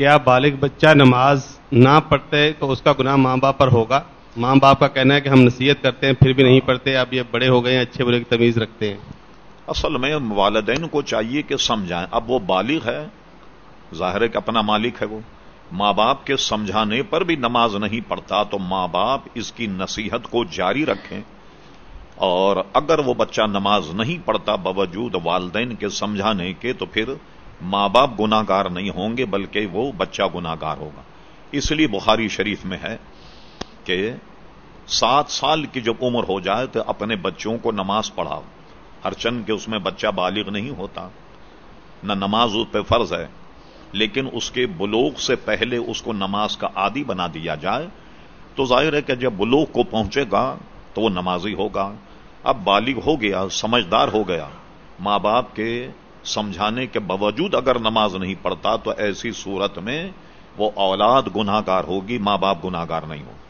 کیا بالغ بچہ نماز نہ پڑھتے تو اس کا گناہ ماں باپ پر ہوگا۔ ماں باپ کا کہنا ہے کہ ہم نصیحت کرتے ہیں، پھر بھی نہیں پڑھتے اب یہ بڑے ہو گئے ہیں، اچھے برے کی تمیز رکھتے ہیں۔ اصل میں والدین کو چاہیے کہ سمجھائیں۔ اب وہ بالغ ہے، ظاہر ہے کہ اپنا مالک ہے وہ۔ ماں باپ کے سمجھانے پر بھی نماز نہیں پڑھتا، تو ماں باپ اس کی نصیحت کو جاری رکھیں۔ اور اگر وہ بچہ نماز نہیں پڑھتا، باوجود والدین کے سمجھانے کے، تو پھر ماں باپ گناگار نہیں ہوں گے، بلکہ وہ بچہ گناگار ہوگا۔ اس لیے بخاری شریف میں ہے کہ سات سال کی جب عمر ہو جائے تو اپنے بچوں کو نماز پڑھاؤ۔ ہر چند کے اس میں بچہ بالغ نہیں ہوتا، نہ نماز اس پہ فرض ہے، لیکن اس کے بلوغ سے پہلے اس کو نماز کا عادی بنا دیا جائے۔ تو ظاہر ہے کہ جب بلوغ کو پہنچے گا تو وہ نمازی ہوگا۔ اب بالغ ہو گیا، سمجھدار ہو گیا۔ ماں باپ کے سمجھانے کے باوجود اگر نماز نہیں پڑھتا تو ایسی صورت میں وہ اولاد گناہ گار ہوگی، ماں باپ گناہ گار نہیں ہوگی